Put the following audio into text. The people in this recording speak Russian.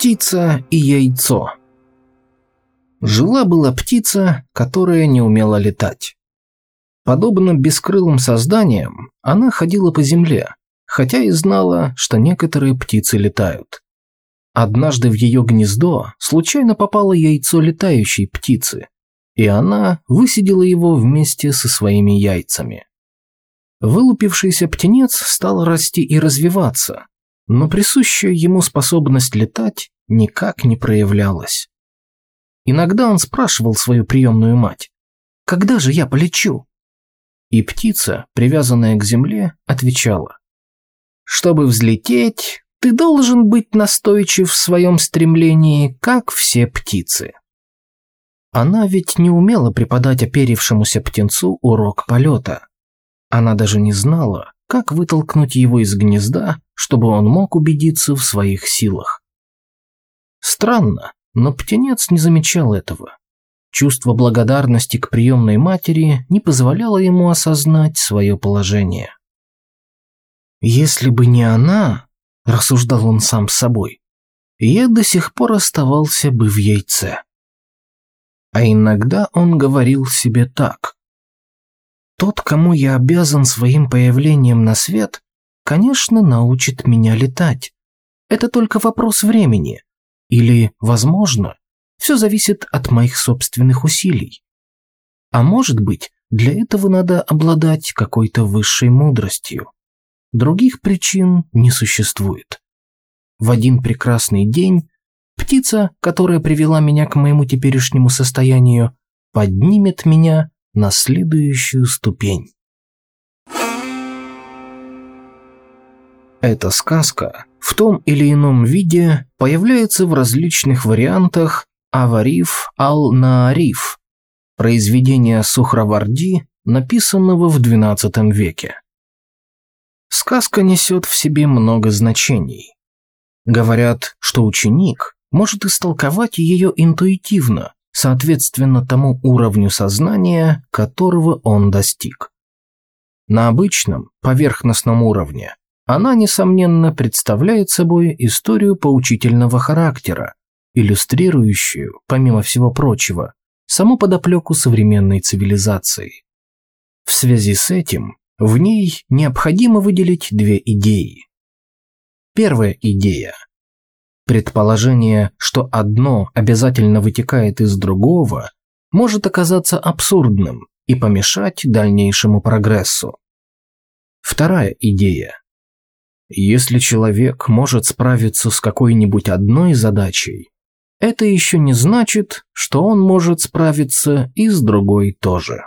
Птица и яйцо. Жила-была птица, которая не умела летать. Подобно бескрылым созданиям, она ходила по земле, хотя и знала, что некоторые птицы летают. Однажды в ее гнездо случайно попало яйцо летающей птицы, и она высидела его вместе со своими яйцами. Вылупившийся птенец стал расти и развиваться, но присущая ему способность летать никак не проявлялась. Иногда он спрашивал свою приемную мать, «Когда же я полечу?» И птица, привязанная к земле, отвечала, «Чтобы взлететь, ты должен быть настойчив в своем стремлении, как все птицы». Она ведь не умела преподать оперившемуся птенцу урок полета. Она даже не знала, как вытолкнуть его из гнезда, чтобы он мог убедиться в своих силах. Странно, но птенец не замечал этого. Чувство благодарности к приемной матери не позволяло ему осознать свое положение. «Если бы не она», – рассуждал он сам с собой, – «я до сих пор оставался бы в яйце». А иногда он говорил себе так. Тот, кому я обязан своим появлением на свет, конечно, научит меня летать. Это только вопрос времени. Или, возможно, все зависит от моих собственных усилий. А может быть, для этого надо обладать какой-то высшей мудростью. Других причин не существует. В один прекрасный день птица, которая привела меня к моему теперешнему состоянию, поднимет меня на следующую ступень. Эта сказка в том или ином виде появляется в различных вариантах «Авариф ал-Наариф» произведения Сухраварди, написанного в XII веке. Сказка несет в себе много значений. Говорят, что ученик может истолковать ее интуитивно, соответственно тому уровню сознания, которого он достиг. На обычном, поверхностном уровне она, несомненно, представляет собой историю поучительного характера, иллюстрирующую, помимо всего прочего, саму подоплеку современной цивилизации. В связи с этим в ней необходимо выделить две идеи. Первая идея – Предположение, что одно обязательно вытекает из другого, может оказаться абсурдным и помешать дальнейшему прогрессу. Вторая идея. Если человек может справиться с какой-нибудь одной задачей, это еще не значит, что он может справиться и с другой тоже.